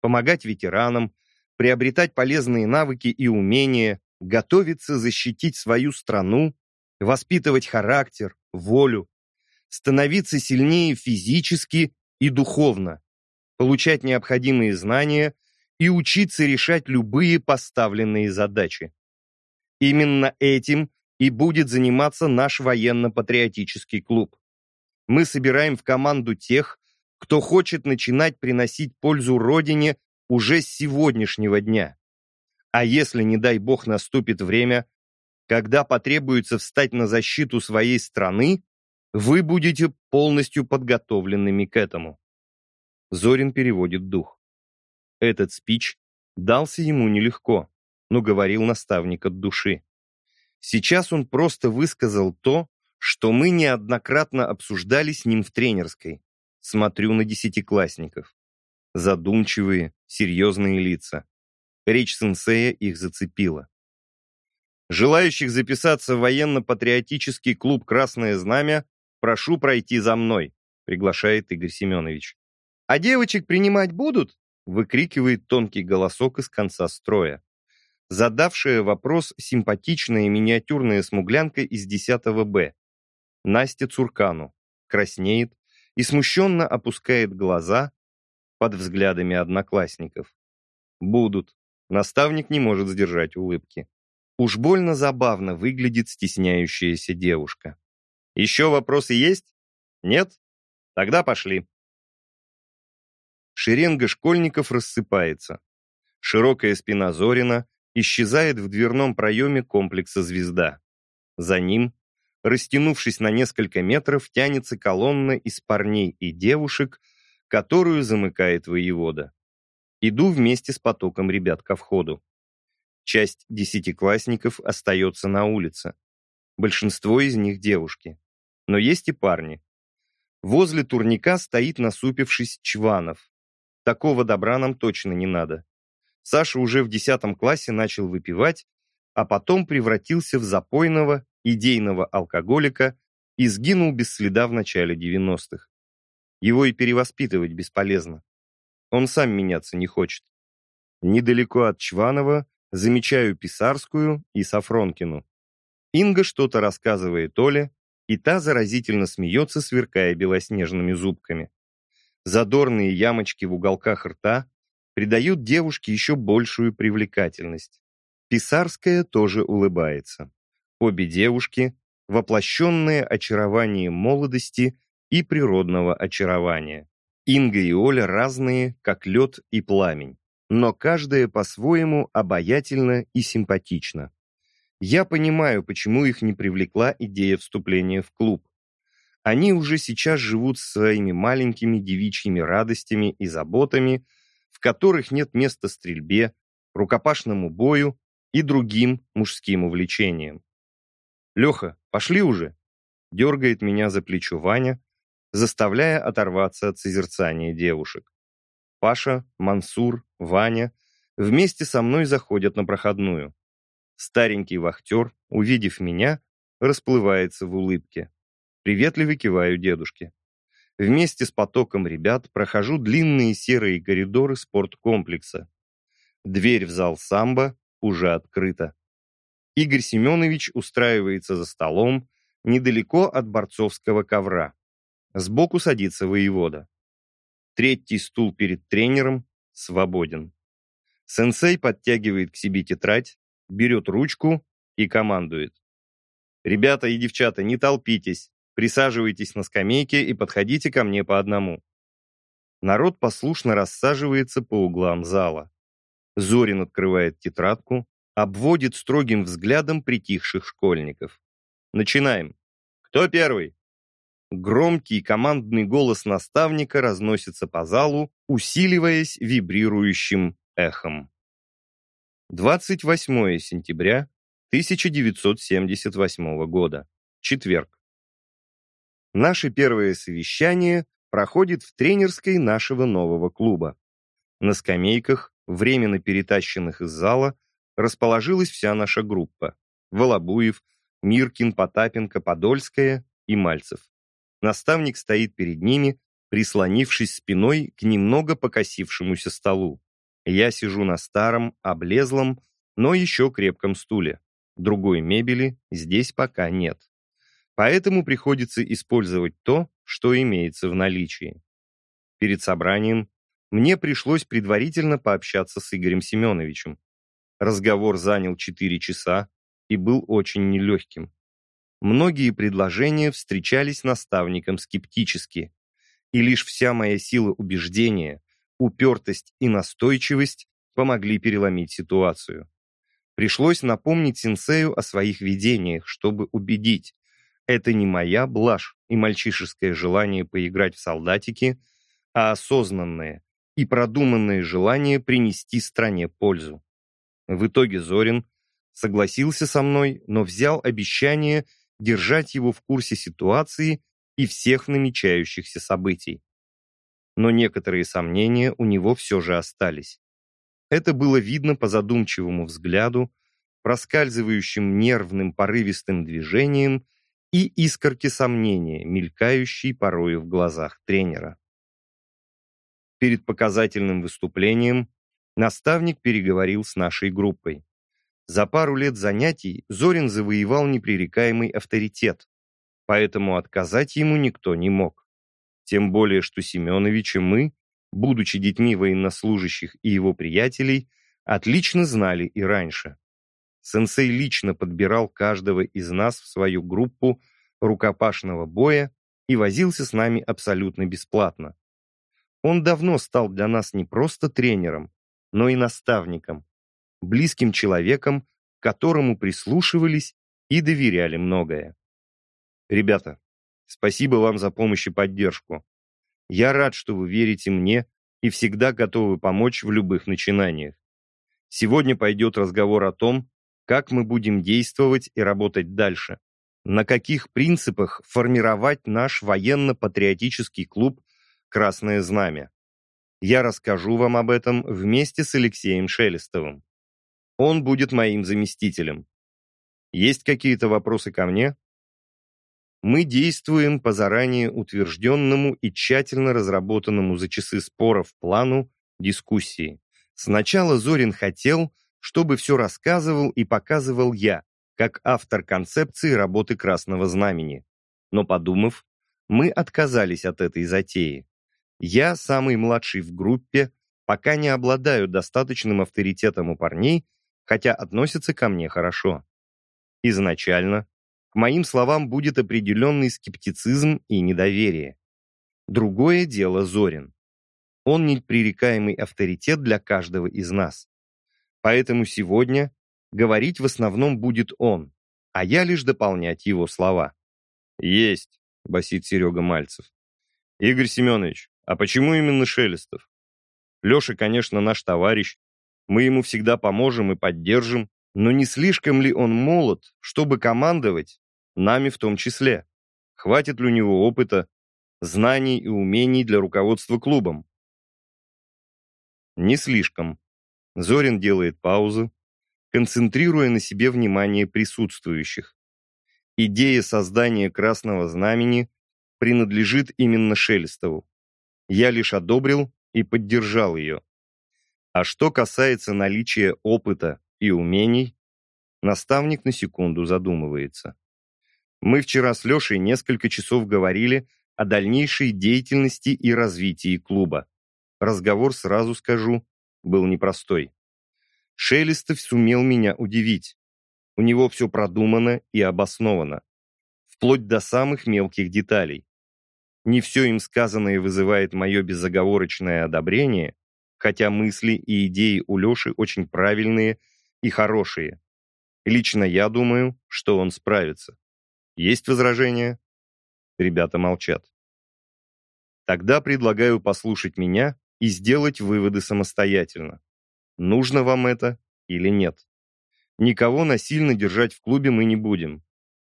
Помогать ветеранам, приобретать полезные навыки и умения, готовиться защитить свою страну, воспитывать характер, волю, становиться сильнее физически и духовно, получать необходимые знания – и учиться решать любые поставленные задачи. Именно этим и будет заниматься наш военно-патриотический клуб. Мы собираем в команду тех, кто хочет начинать приносить пользу Родине уже с сегодняшнего дня. А если, не дай бог, наступит время, когда потребуется встать на защиту своей страны, вы будете полностью подготовленными к этому. Зорин переводит дух. Этот спич дался ему нелегко, но говорил наставник от души. Сейчас он просто высказал то, что мы неоднократно обсуждали с ним в тренерской. Смотрю на десятиклассников. Задумчивые, серьезные лица. Речь сенсея их зацепила. Желающих записаться в военно-патриотический клуб «Красное знамя» прошу пройти за мной, приглашает Игорь Семенович. А девочек принимать будут? выкрикивает тонкий голосок из конца строя. Задавшая вопрос симпатичная миниатюрная смуглянка из 10 Б. Настя Цуркану. Краснеет и смущенно опускает глаза под взглядами одноклассников. Будут. Наставник не может сдержать улыбки. Уж больно забавно выглядит стесняющаяся девушка. Еще вопросы есть? Нет? Тогда пошли. Шеренга школьников рассыпается. Широкая спина Зорина исчезает в дверном проеме комплекса «Звезда». За ним, растянувшись на несколько метров, тянется колонна из парней и девушек, которую замыкает воевода. Иду вместе с потоком ребят ко входу. Часть десятиклассников остается на улице. Большинство из них девушки. Но есть и парни. Возле турника стоит насупившись Чванов, Такого добра нам точно не надо. Саша уже в десятом классе начал выпивать, а потом превратился в запойного, идейного алкоголика и сгинул без следа в начале 90-х. Его и перевоспитывать бесполезно. Он сам меняться не хочет. Недалеко от Чванова замечаю Писарскую и Сафронкину. Инга что-то рассказывает Оле, и та заразительно смеется, сверкая белоснежными зубками. Задорные ямочки в уголках рта придают девушке еще большую привлекательность. Писарская тоже улыбается. Обе девушки – воплощенное очарование молодости и природного очарования. Инга и Оля разные, как лед и пламень, но каждая по-своему обаятельна и симпатична. Я понимаю, почему их не привлекла идея вступления в клуб. Они уже сейчас живут своими маленькими девичьими радостями и заботами, в которых нет места стрельбе, рукопашному бою и другим мужским увлечениям. «Леха, пошли уже!» дергает меня за плечо Ваня, заставляя оторваться от созерцания девушек. Паша, Мансур, Ваня вместе со мной заходят на проходную. Старенький вахтер, увидев меня, расплывается в улыбке. Приветливо киваю дедушке. Вместе с потоком ребят прохожу длинные серые коридоры спорткомплекса. Дверь в зал самбо уже открыта. Игорь Семенович устраивается за столом недалеко от борцовского ковра. Сбоку садится воевода. Третий стул перед тренером свободен. Сенсей подтягивает к себе тетрадь, берет ручку и командует. «Ребята и девчата, не толпитесь, присаживайтесь на скамейке и подходите ко мне по одному». Народ послушно рассаживается по углам зала. Зорин открывает тетрадку, обводит строгим взглядом притихших школьников. Начинаем. Кто первый? Громкий командный голос наставника разносится по залу, усиливаясь вибрирующим эхом. 28 сентября 1978 года. Четверг. Наше первое совещание проходит в тренерской нашего нового клуба. На скамейках, временно перетащенных из зала, расположилась вся наша группа. Волобуев, Миркин, Потапенко, Подольская и Мальцев. Наставник стоит перед ними, прислонившись спиной к немного покосившемуся столу. Я сижу на старом, облезлом, но еще крепком стуле. Другой мебели здесь пока нет. Поэтому приходится использовать то, что имеется в наличии. Перед собранием мне пришлось предварительно пообщаться с Игорем Семеновичем. Разговор занял 4 часа, и был очень нелегким. Многие предложения встречались наставником скептически, и лишь вся моя сила убеждения, упертость и настойчивость помогли переломить ситуацию. Пришлось напомнить сенсею о своих видениях, чтобы убедить. Это не моя блажь и мальчишеское желание поиграть в солдатики, а осознанное и продуманное желание принести стране пользу. В итоге Зорин согласился со мной, но взял обещание держать его в курсе ситуации и всех намечающихся событий. Но некоторые сомнения у него все же остались. Это было видно по задумчивому взгляду, проскальзывающим нервным порывистым движением и искорке сомнения, мелькающей порою в глазах тренера. Перед показательным выступлением наставник переговорил с нашей группой. За пару лет занятий Зорин завоевал непререкаемый авторитет, поэтому отказать ему никто не мог. Тем более, что Семенович и мы, будучи детьми военнослужащих и его приятелей, отлично знали и раньше. Сенсей лично подбирал каждого из нас в свою группу рукопашного боя и возился с нами абсолютно бесплатно. Он давно стал для нас не просто тренером, но и наставником, близким человеком, которому прислушивались и доверяли многое. Ребята, спасибо вам за помощь и поддержку. Я рад, что вы верите мне и всегда готовы помочь в любых начинаниях. Сегодня пойдет разговор о том, как мы будем действовать и работать дальше, на каких принципах формировать наш военно-патриотический клуб «Красное знамя». Я расскажу вам об этом вместе с Алексеем Шелестовым. Он будет моим заместителем. Есть какие-то вопросы ко мне? Мы действуем по заранее утвержденному и тщательно разработанному за часы споров плану дискуссии. Сначала Зорин хотел, чтобы все рассказывал и показывал я, как автор концепции работы Красного Знамени. Но подумав, мы отказались от этой затеи. Я, самый младший в группе, пока не обладаю достаточным авторитетом у парней, хотя относится ко мне хорошо. Изначально к моим словам будет определенный скептицизм и недоверие. Другое дело Зорин. он непререкаемый авторитет для каждого из нас. Поэтому сегодня говорить в основном будет он, а я лишь дополнять его слова. «Есть», — басит Серега Мальцев. «Игорь Семенович, а почему именно Шелестов? Леша, конечно, наш товарищ, мы ему всегда поможем и поддержим, но не слишком ли он молод, чтобы командовать, нами в том числе? Хватит ли у него опыта, знаний и умений для руководства клубом? Не слишком. Зорин делает паузу, концентрируя на себе внимание присутствующих. Идея создания красного знамени принадлежит именно Шелестову. Я лишь одобрил и поддержал ее. А что касается наличия опыта и умений, наставник на секунду задумывается. Мы вчера с Лешей несколько часов говорили о дальнейшей деятельности и развитии клуба. Разговор, сразу скажу, был непростой. Шелестов сумел меня удивить. У него все продумано и обосновано. Вплоть до самых мелких деталей. Не все им сказанное вызывает мое безоговорочное одобрение, хотя мысли и идеи у Леши очень правильные и хорошие. Лично я думаю, что он справится. Есть возражения? Ребята молчат. Тогда предлагаю послушать меня и сделать выводы самостоятельно. Нужно вам это или нет. Никого насильно держать в клубе мы не будем.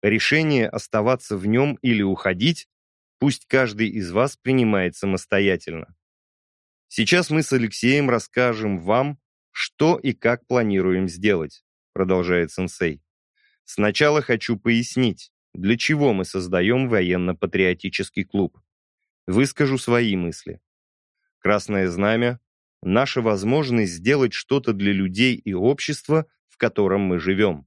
Решение оставаться в нем или уходить Пусть каждый из вас принимает самостоятельно. Сейчас мы с Алексеем расскажем вам, что и как планируем сделать, продолжает сенсей. Сначала хочу пояснить, для чего мы создаем военно-патриотический клуб. Выскажу свои мысли. Красное знамя – наша возможность сделать что-то для людей и общества, в котором мы живем.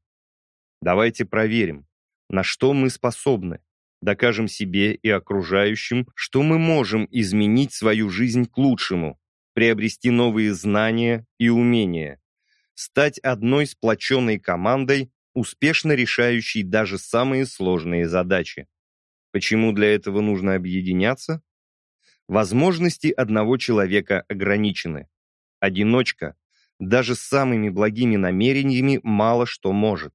Давайте проверим, на что мы способны, докажем себе и окружающим, что мы можем изменить свою жизнь к лучшему, приобрести новые знания и умения, стать одной сплоченной командой, успешно решающей даже самые сложные задачи. Почему для этого нужно объединяться? Возможности одного человека ограничены. Одиночка, даже с самыми благими намерениями, мало что может.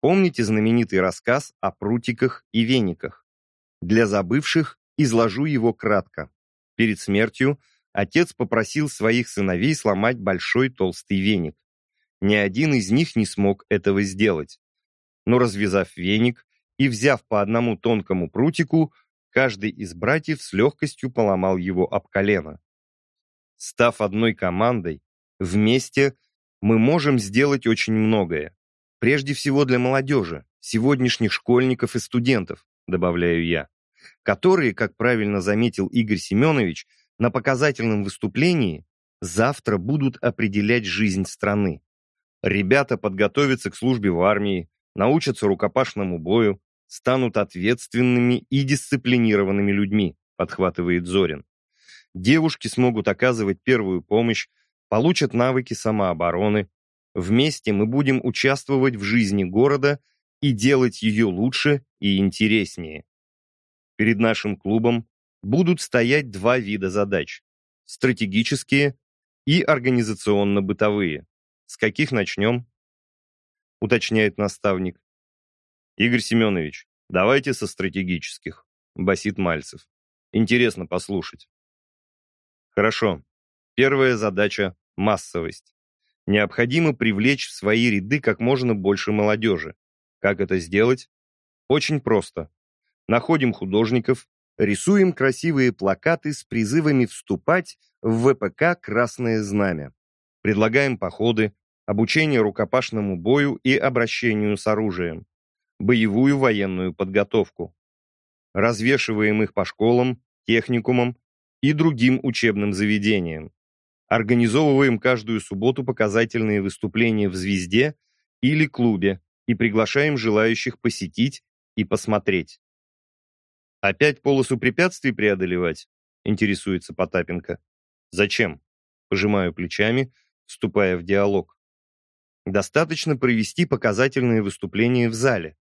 Помните знаменитый рассказ о прутиках и вениках? Для забывших изложу его кратко. Перед смертью отец попросил своих сыновей сломать большой толстый веник. Ни один из них не смог этого сделать. Но развязав веник и взяв по одному тонкому прутику, каждый из братьев с легкостью поломал его об колено. Став одной командой, вместе мы можем сделать очень многое. Прежде всего для молодежи, сегодняшних школьников и студентов, добавляю я, которые, как правильно заметил Игорь Семенович, на показательном выступлении завтра будут определять жизнь страны. Ребята подготовятся к службе в армии, научатся рукопашному бою, станут ответственными и дисциплинированными людьми, подхватывает Зорин. Девушки смогут оказывать первую помощь, получат навыки самообороны, Вместе мы будем участвовать в жизни города и делать ее лучше и интереснее. Перед нашим клубом будут стоять два вида задач – стратегические и организационно-бытовые. С каких начнем? Уточняет наставник. Игорь Семенович, давайте со стратегических, басит Мальцев. Интересно послушать. Хорошо. Первая задача – массовость. Необходимо привлечь в свои ряды как можно больше молодежи. Как это сделать? Очень просто. Находим художников, рисуем красивые плакаты с призывами вступать в ВПК «Красное знамя». Предлагаем походы, обучение рукопашному бою и обращению с оружием, боевую военную подготовку. Развешиваем их по школам, техникумам и другим учебным заведениям. Организовываем каждую субботу показательные выступления в «Звезде» или клубе и приглашаем желающих посетить и посмотреть. «Опять полосу препятствий преодолевать?» — интересуется Потапенко. «Зачем?» — пожимаю плечами, вступая в диалог. Достаточно провести показательные выступления в зале,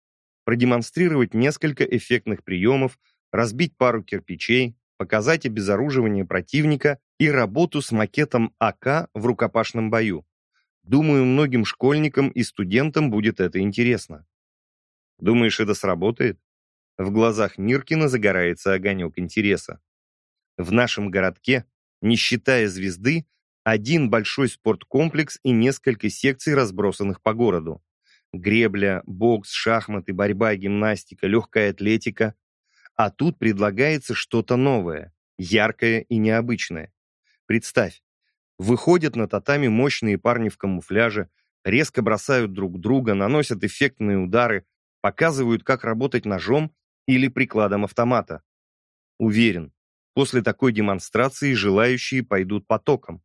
продемонстрировать несколько эффектных приемов, разбить пару кирпичей, показать обезоруживание противника и работу с макетом АК в рукопашном бою. Думаю, многим школьникам и студентам будет это интересно. Думаешь, это сработает? В глазах Миркина загорается огонек интереса. В нашем городке, не считая звезды, один большой спорткомплекс и несколько секций, разбросанных по городу. Гребля, бокс, шахматы, борьба, гимнастика, легкая атлетика. А тут предлагается что-то новое, яркое и необычное. Представь, выходят на татами мощные парни в камуфляже, резко бросают друг друга, наносят эффектные удары, показывают, как работать ножом или прикладом автомата. Уверен, после такой демонстрации желающие пойдут потоком.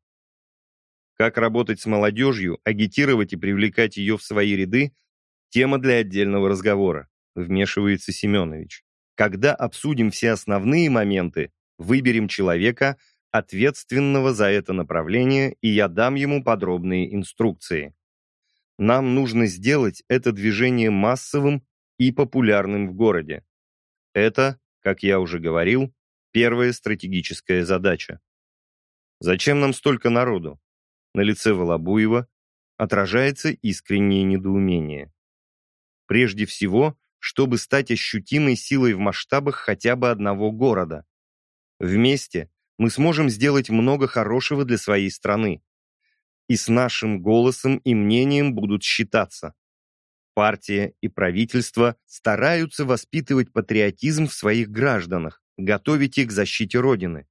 Как работать с молодежью, агитировать и привлекать ее в свои ряды – тема для отдельного разговора, вмешивается Семенович. Когда обсудим все основные моменты, выберем человека, ответственного за это направление, и я дам ему подробные инструкции. Нам нужно сделать это движение массовым и популярным в городе. Это, как я уже говорил, первая стратегическая задача. Зачем нам столько народу? На лице Волобуева отражается искреннее недоумение. Прежде всего, чтобы стать ощутимой силой в масштабах хотя бы одного города. Вместе мы сможем сделать много хорошего для своей страны. И с нашим голосом и мнением будут считаться. Партия и правительство стараются воспитывать патриотизм в своих гражданах, готовить их к защите Родины.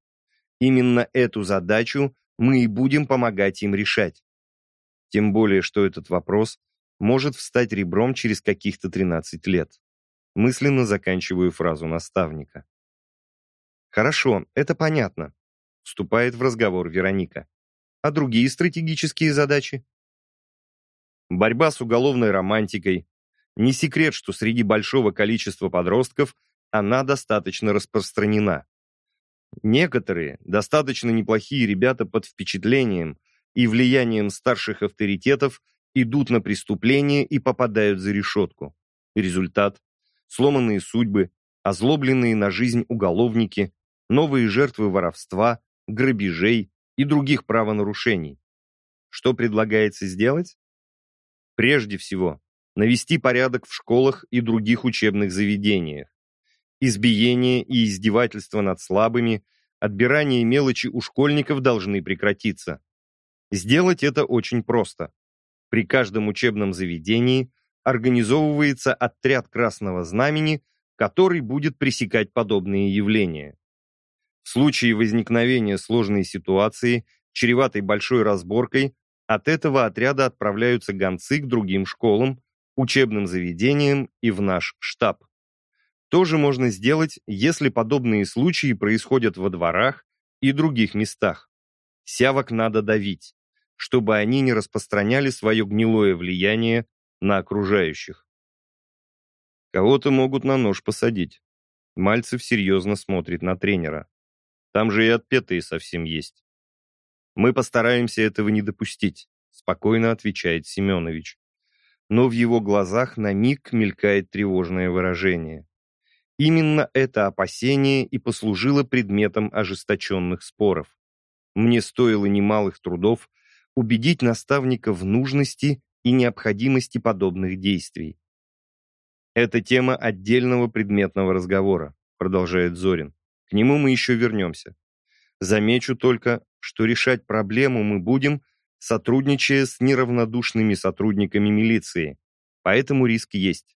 Именно эту задачу мы и будем помогать им решать. Тем более, что этот вопрос может встать ребром через каких-то 13 лет. Мысленно заканчиваю фразу наставника. Хорошо, это понятно. Вступает в разговор Вероника. А другие стратегические задачи? Борьба с уголовной романтикой. Не секрет, что среди большого количества подростков она достаточно распространена. Некоторые, достаточно неплохие ребята под впечатлением и влиянием старших авторитетов идут на преступление и попадают за решетку. Результат – сломанные судьбы, озлобленные на жизнь уголовники, новые жертвы воровства, грабежей и других правонарушений. Что предлагается сделать? Прежде всего, навести порядок в школах и других учебных заведениях, Избиение и издевательства над слабыми, отбирание мелочи у школьников должны прекратиться. Сделать это очень просто. При каждом учебном заведении организовывается отряд Красного Знамени, который будет пресекать подобные явления. В случае возникновения сложной ситуации, чреватой большой разборкой, от этого отряда отправляются гонцы к другим школам, учебным заведениям и в наш штаб. Тоже можно сделать, если подобные случаи происходят во дворах и других местах. Сявок надо давить, чтобы они не распространяли свое гнилое влияние на окружающих. Кого-то могут на нож посадить. Мальцев серьезно смотрит на тренера. Там же и отпетые совсем есть. Мы постараемся этого не допустить, спокойно отвечает Семенович. Но в его глазах на миг мелькает тревожное выражение. Именно это опасение и послужило предметом ожесточенных споров. Мне стоило немалых трудов убедить наставника в нужности и необходимости подобных действий. Это тема отдельного предметного разговора, продолжает Зорин. К нему мы еще вернемся. Замечу только, что решать проблему мы будем, сотрудничая с неравнодушными сотрудниками милиции, поэтому риск есть.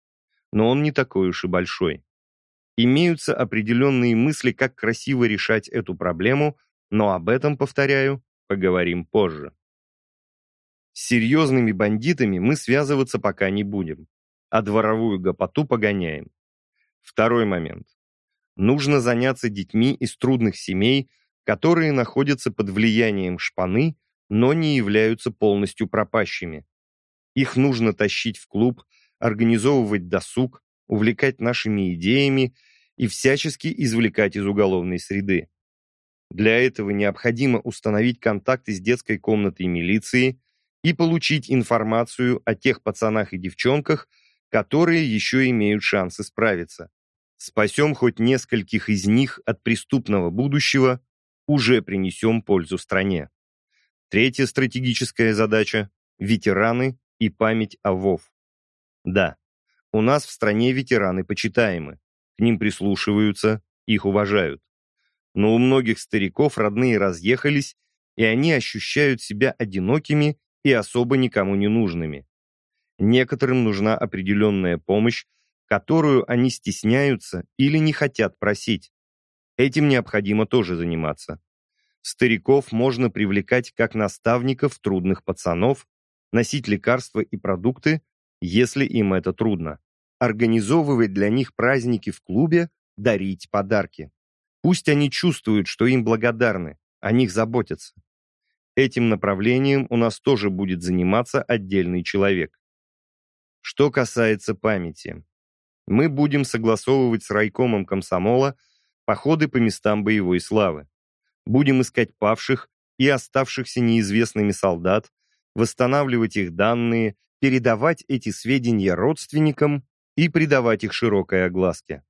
Но он не такой уж и большой. Имеются определенные мысли, как красиво решать эту проблему, но об этом, повторяю, поговорим позже. С серьезными бандитами мы связываться пока не будем, а дворовую гопоту погоняем. Второй момент. Нужно заняться детьми из трудных семей, которые находятся под влиянием шпаны, но не являются полностью пропащими. Их нужно тащить в клуб, организовывать досуг, увлекать нашими идеями и всячески извлекать из уголовной среды. Для этого необходимо установить контакты с детской комнатой милиции и получить информацию о тех пацанах и девчонках, которые еще имеют шансы справиться. Спасем хоть нескольких из них от преступного будущего, уже принесем пользу стране. Третья стратегическая задача – ветераны и память о ВОВ. Да, у нас в стране ветераны почитаемы, к ним прислушиваются, их уважают. Но у многих стариков родные разъехались, и они ощущают себя одинокими и особо никому не нужными. Некоторым нужна определенная помощь, которую они стесняются или не хотят просить. Этим необходимо тоже заниматься. Стариков можно привлекать как наставников трудных пацанов, носить лекарства и продукты, если им это трудно, организовывать для них праздники в клубе, дарить подарки. Пусть они чувствуют, что им благодарны, о них заботятся. Этим направлением у нас тоже будет заниматься отдельный человек. Что касается памяти, мы будем согласовывать с райкомом комсомола походы по местам боевой славы. Будем искать павших и оставшихся неизвестными солдат, восстанавливать их данные, передавать эти сведения родственникам и придавать их широкой огласке.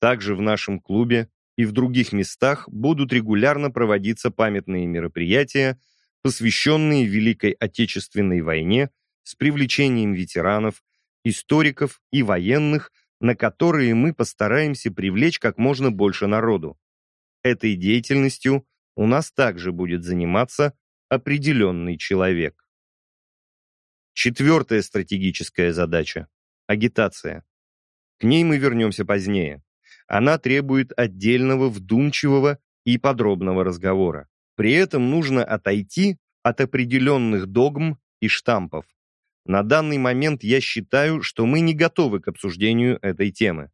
Также в нашем клубе и в других местах будут регулярно проводиться памятные мероприятия, посвященные Великой Отечественной войне с привлечением ветеранов, историков и военных, на которые мы постараемся привлечь как можно больше народу. Этой деятельностью у нас также будет заниматься определенный человек. Четвертая стратегическая задача – агитация. К ней мы вернемся позднее. Она требует отдельного, вдумчивого и подробного разговора. При этом нужно отойти от определенных догм и штампов. На данный момент я считаю, что мы не готовы к обсуждению этой темы.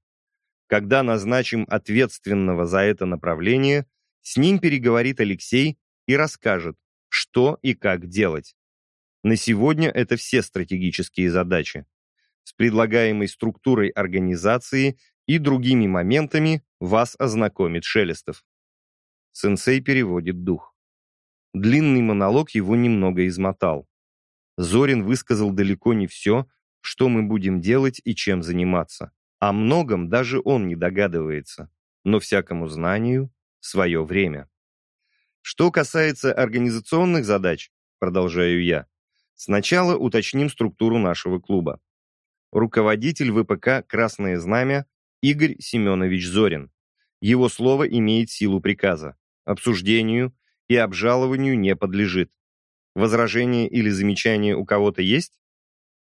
Когда назначим ответственного за это направление, с ним переговорит Алексей и расскажет, что и как делать. На сегодня это все стратегические задачи. С предлагаемой структурой организации и другими моментами вас ознакомит Шелестов. Сенсей переводит дух. Длинный монолог его немного измотал. Зорин высказал далеко не все, что мы будем делать и чем заниматься. О многом даже он не догадывается, но всякому знанию свое время. Что касается организационных задач, продолжаю я, сначала уточним структуру нашего клуба. Руководитель ВПК «Красное знамя» Игорь Семенович Зорин. Его слово имеет силу приказа. Обсуждению и обжалованию не подлежит. Возражения или замечания у кого-то есть?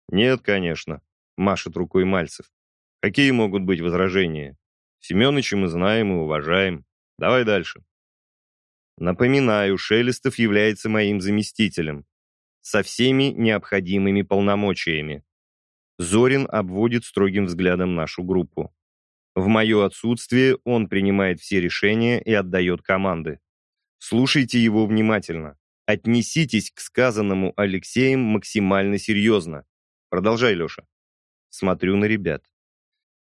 Нет, конечно, машет рукой Мальцев. Какие могут быть возражения? Семеновича мы знаем и уважаем. Давай дальше. Напоминаю, Шелестов является моим заместителем. Со всеми необходимыми полномочиями. Зорин обводит строгим взглядом нашу группу. В мое отсутствие он принимает все решения и отдает команды. Слушайте его внимательно. Отнеситесь к сказанному Алексеем максимально серьезно. Продолжай, Леша. Смотрю на ребят.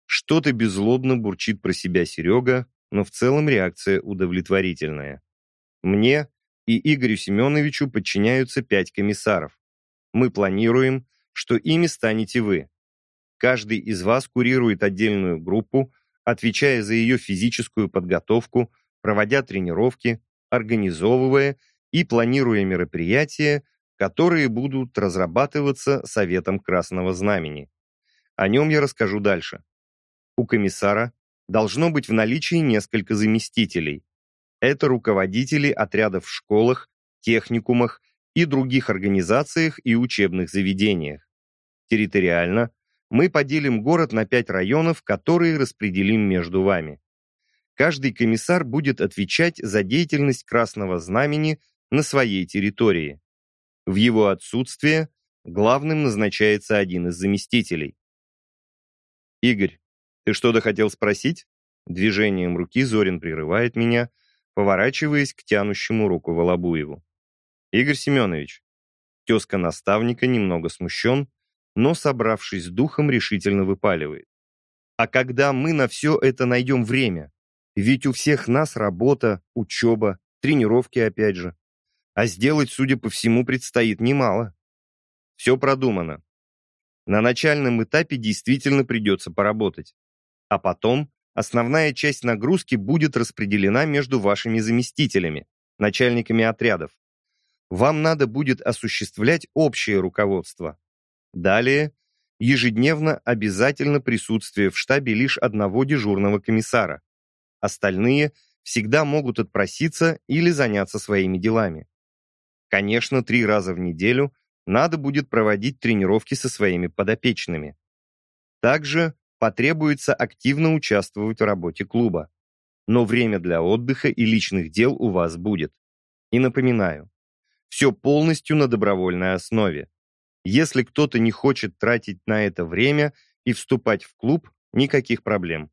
Что-то беззлобно бурчит про себя Серега, но в целом реакция удовлетворительная. Мне и Игорю Семеновичу подчиняются пять комиссаров. Мы планируем, что ими станете вы. Каждый из вас курирует отдельную группу, отвечая за ее физическую подготовку, проводя тренировки, организовывая и планируя мероприятия, которые будут разрабатываться Советом Красного Знамени. О нем я расскажу дальше. У комиссара должно быть в наличии несколько заместителей. Это руководители отрядов в школах, техникумах и других организациях и учебных заведениях. Территориально мы поделим город на пять районов, которые распределим между вами. Каждый комиссар будет отвечать за деятельность Красного Знамени на своей территории. В его отсутствие главным назначается один из заместителей. «Игорь, ты что-то хотел спросить?» Движением руки Зорин прерывает меня, поворачиваясь к тянущему руку Волобуеву. «Игорь Семенович». Тезка наставника немного смущен, но, собравшись с духом, решительно выпаливает. А когда мы на все это найдем время? Ведь у всех нас работа, учеба, тренировки опять же. А сделать, судя по всему, предстоит немало. Все продумано. На начальном этапе действительно придется поработать. А потом основная часть нагрузки будет распределена между вашими заместителями, начальниками отрядов. Вам надо будет осуществлять общее руководство. Далее, ежедневно обязательно присутствие в штабе лишь одного дежурного комиссара. Остальные всегда могут отпроситься или заняться своими делами. Конечно, три раза в неделю надо будет проводить тренировки со своими подопечными. Также потребуется активно участвовать в работе клуба. Но время для отдыха и личных дел у вас будет. И напоминаю, все полностью на добровольной основе. Если кто-то не хочет тратить на это время и вступать в клуб, никаких проблем.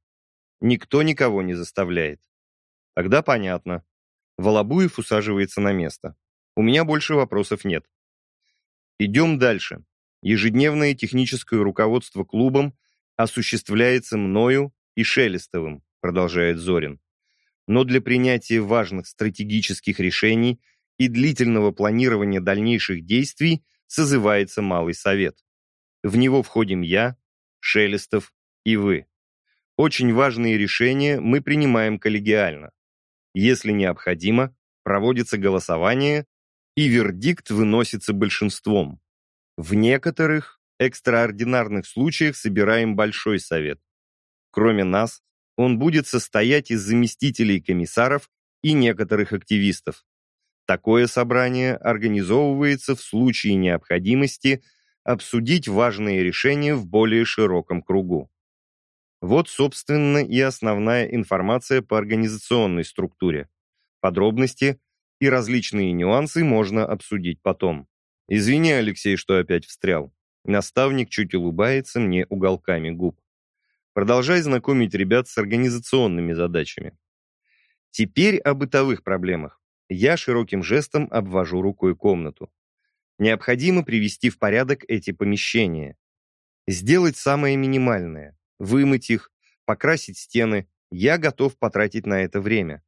Никто никого не заставляет. Тогда понятно. Волобуев усаживается на место. У меня больше вопросов нет. Идем дальше. Ежедневное техническое руководство клубом осуществляется мною и Шелестовым, продолжает Зорин. Но для принятия важных стратегических решений и длительного планирования дальнейших действий созывается Малый Совет. В него входим я, Шелестов и вы. Очень важные решения мы принимаем коллегиально. Если необходимо, проводится голосование, и вердикт выносится большинством. В некоторых экстраординарных случаях собираем Большой Совет. Кроме нас, он будет состоять из заместителей комиссаров и некоторых активистов. Такое собрание организовывается в случае необходимости обсудить важные решения в более широком кругу. Вот, собственно, и основная информация по организационной структуре. Подробности и различные нюансы можно обсудить потом. Извини, Алексей, что опять встрял. Наставник чуть улыбается мне уголками губ. Продолжай знакомить ребят с организационными задачами. Теперь о бытовых проблемах. Я широким жестом обвожу рукой комнату. Необходимо привести в порядок эти помещения. Сделать самое минимальное. Вымыть их, покрасить стены. Я готов потратить на это время.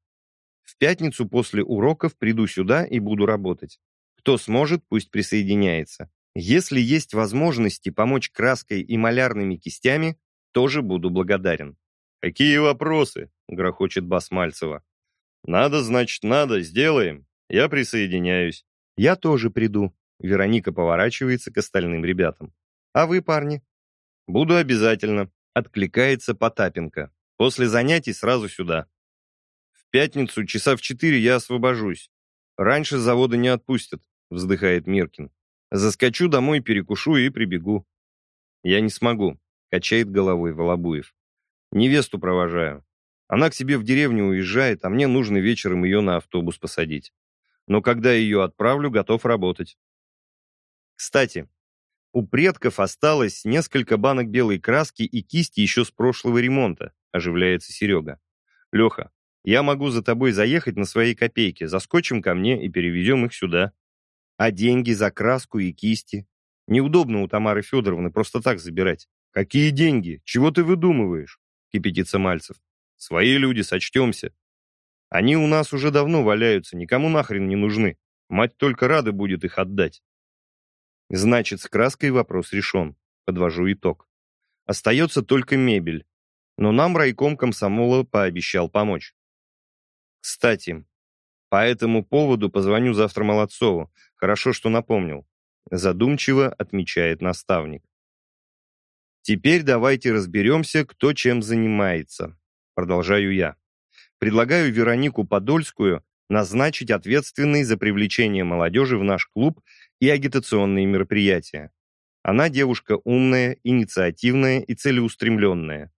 В пятницу после уроков приду сюда и буду работать. Кто сможет, пусть присоединяется. Если есть возможности помочь краской и малярными кистями, тоже буду благодарен. «Какие вопросы?» — грохочет Басмальцева. «Надо, значит, надо, сделаем. Я присоединяюсь». «Я тоже приду». Вероника поворачивается к остальным ребятам. «А вы, парни?» «Буду обязательно», — откликается Потапенко. «После занятий сразу сюда». «В пятницу часа в четыре я освобожусь. Раньше завода не отпустят», — вздыхает Миркин. «Заскочу домой, перекушу и прибегу». «Я не смогу», — качает головой Волобуев. «Невесту провожаю. Она к себе в деревню уезжает, а мне нужно вечером ее на автобус посадить. Но когда ее отправлю, готов работать. Кстати, у предков осталось несколько банок белой краски и кисти еще с прошлого ремонта, оживляется Серега. Леха, я могу за тобой заехать на свои копейки, заскочим ко мне и перевезем их сюда. А деньги за краску и кисти? Неудобно у Тамары Федоровны просто так забирать. Какие деньги? Чего ты выдумываешь? Кипятится Мальцев. Свои люди, сочтемся. Они у нас уже давно валяются, никому нахрен не нужны. Мать только рада будет их отдать. Значит, с краской вопрос решен. Подвожу итог. Остается только мебель. Но нам райком комсомола пообещал помочь. Кстати, по этому поводу позвоню завтра Молодцову. Хорошо, что напомнил. Задумчиво отмечает наставник. Теперь давайте разберемся, кто чем занимается. Продолжаю я. Предлагаю Веронику Подольскую назначить ответственной за привлечение молодежи в наш клуб и агитационные мероприятия. Она девушка умная, инициативная и целеустремленная.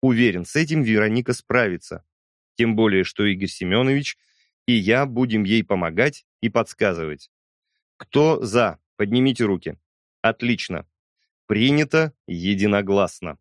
Уверен, с этим Вероника справится. Тем более, что Игорь Семенович и я будем ей помогать и подсказывать. Кто за? Поднимите руки. Отлично. Принято единогласно.